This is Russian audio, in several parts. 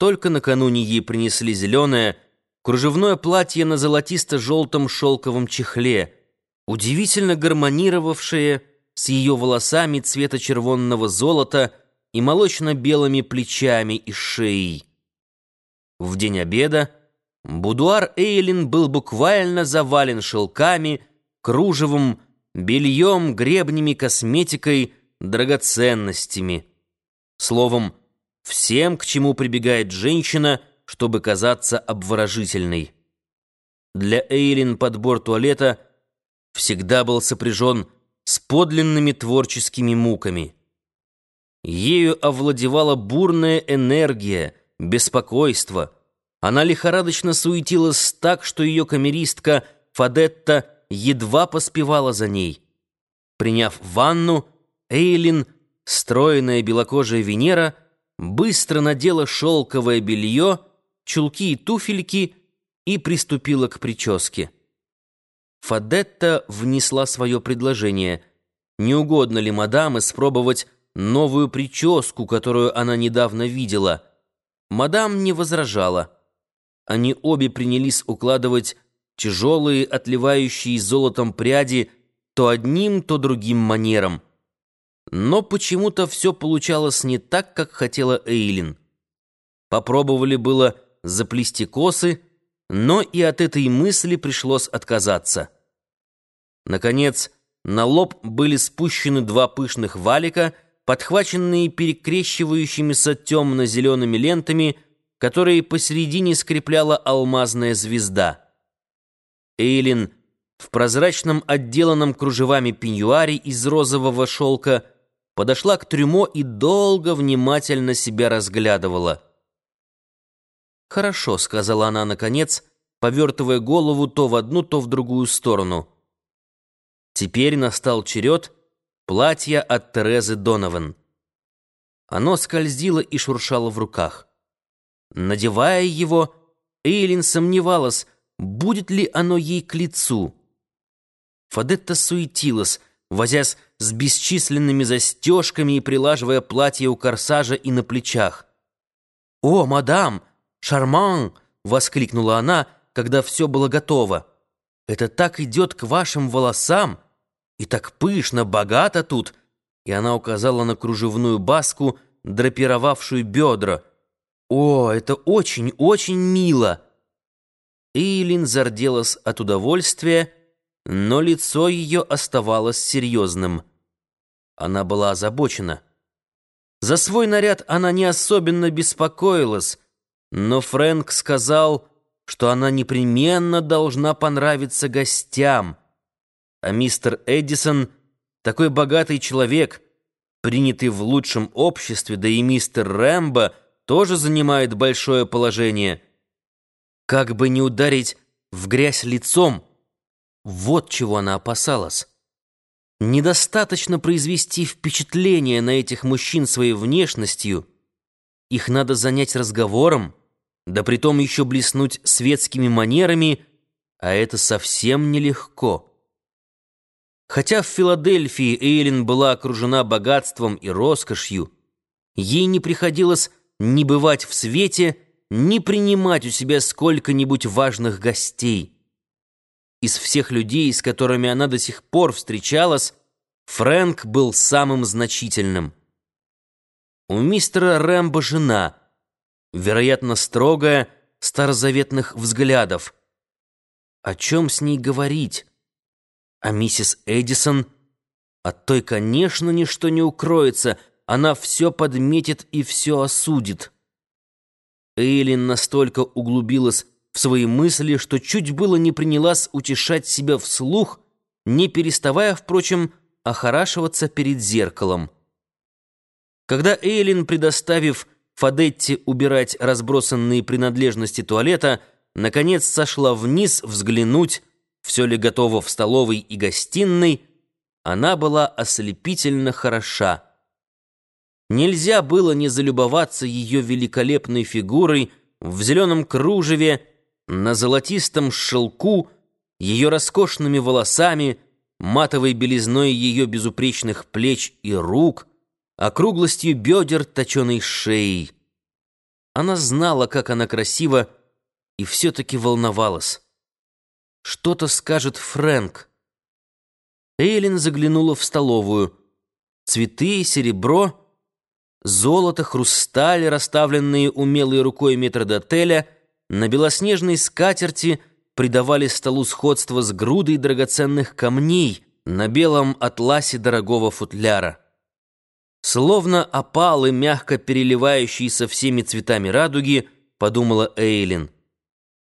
Только накануне ей принесли зеленое, кружевное платье на золотисто-желтом шелковом чехле, удивительно гармонировавшее с ее волосами цвета червонного золота и молочно-белыми плечами и шеей. В день обеда будуар Эйлин был буквально завален шелками, кружевом, бельем, гребнями, косметикой, драгоценностями. Словом, всем, к чему прибегает женщина, чтобы казаться обворожительной. Для Эйлин подбор туалета всегда был сопряжен с подлинными творческими муками. Ею овладевала бурная энергия, беспокойство. Она лихорадочно суетилась так, что ее камеристка Фадетта едва поспевала за ней. Приняв ванну, Эйлин, стройная белокожая Венера, быстро надела шелковое белье, чулки и туфельки и приступила к прическе. Фадетта внесла свое предложение. Не угодно ли мадам испробовать новую прическу, которую она недавно видела? Мадам не возражала. Они обе принялись укладывать тяжелые, отливающие золотом пряди то одним, то другим манером. Но почему-то все получалось не так, как хотела Эйлин. Попробовали было заплести косы, но и от этой мысли пришлось отказаться. Наконец, на лоб были спущены два пышных валика, подхваченные перекрещивающимися темно-зелеными лентами, которые посередине скрепляла алмазная звезда. Эйлин в прозрачном отделанном кружевами пеньюаре из розового шелка подошла к трюмо и долго внимательно себя разглядывала. «Хорошо», — сказала она наконец, повертывая голову то в одну, то в другую сторону. Теперь настал черед платья от Терезы Донован. Оно скользило и шуршало в руках. Надевая его, Эйлин сомневалась, будет ли оно ей к лицу. Фадетта суетилась, возясь с бесчисленными застежками и прилаживая платье у корсажа и на плечах. «О, мадам! Шарман!» — воскликнула она, когда все было готово. «Это так идет к вашим волосам! И так пышно, богато тут!» И она указала на кружевную баску, драпировавшую бедра. «О, это очень-очень мило!» Эйлин зарделась от удовольствия, но лицо ее оставалось серьезным. Она была озабочена. За свой наряд она не особенно беспокоилась, но Фрэнк сказал, что она непременно должна понравиться гостям. А мистер Эдисон, такой богатый человек, принятый в лучшем обществе, да и мистер Рэмбо тоже занимает большое положение. Как бы не ударить в грязь лицом, вот чего она опасалась. Недостаточно произвести впечатление на этих мужчин своей внешностью. Их надо занять разговором, да притом еще блеснуть светскими манерами, а это совсем нелегко. Хотя в Филадельфии Эйлин была окружена богатством и роскошью, ей не приходилось ни бывать в свете, ни принимать у себя сколько-нибудь важных гостей. Из всех людей, с которыми она до сих пор встречалась, Фрэнк был самым значительным. У мистера Рэмбо жена, вероятно, строгая, старозаветных взглядов. О чем с ней говорить? А миссис Эдисон? От той, конечно, ничто не укроется, она все подметит и все осудит. Эйлин настолько углубилась в свои мысли, что чуть было не принялась утешать себя вслух, не переставая, впрочем, охорашиваться перед зеркалом. Когда Эйлин, предоставив Фадетти убирать разбросанные принадлежности туалета, наконец сошла вниз взглянуть, все ли готово в столовой и гостиной, она была ослепительно хороша. Нельзя было не залюбоваться ее великолепной фигурой в зеленом кружеве, на золотистом шелку, ее роскошными волосами, матовой белизной ее безупречных плеч и рук, округлостью бедер точеной шеей. Она знала, как она красива, и все-таки волновалась. Что-то скажет Фрэнк. Эйлин заглянула в столовую. Цветы, серебро, золото, хрусталь, расставленные умелой рукой метрдотеля, на белоснежной скатерти придавали столу сходство с грудой драгоценных камней на белом атласе дорогого футляра. Словно опалы, мягко переливающиеся всеми цветами радуги, подумала Эйлин.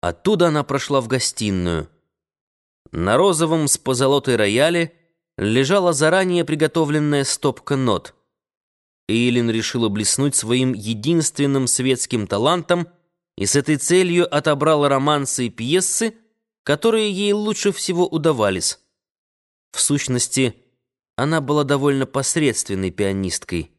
Оттуда она прошла в гостиную. На розовом с позолотой рояле лежала заранее приготовленная стопка нот. Эйлин решила блеснуть своим единственным светским талантом и с этой целью отобрала романсы и пьесы, которые ей лучше всего удавались. В сущности, она была довольно посредственной пианисткой.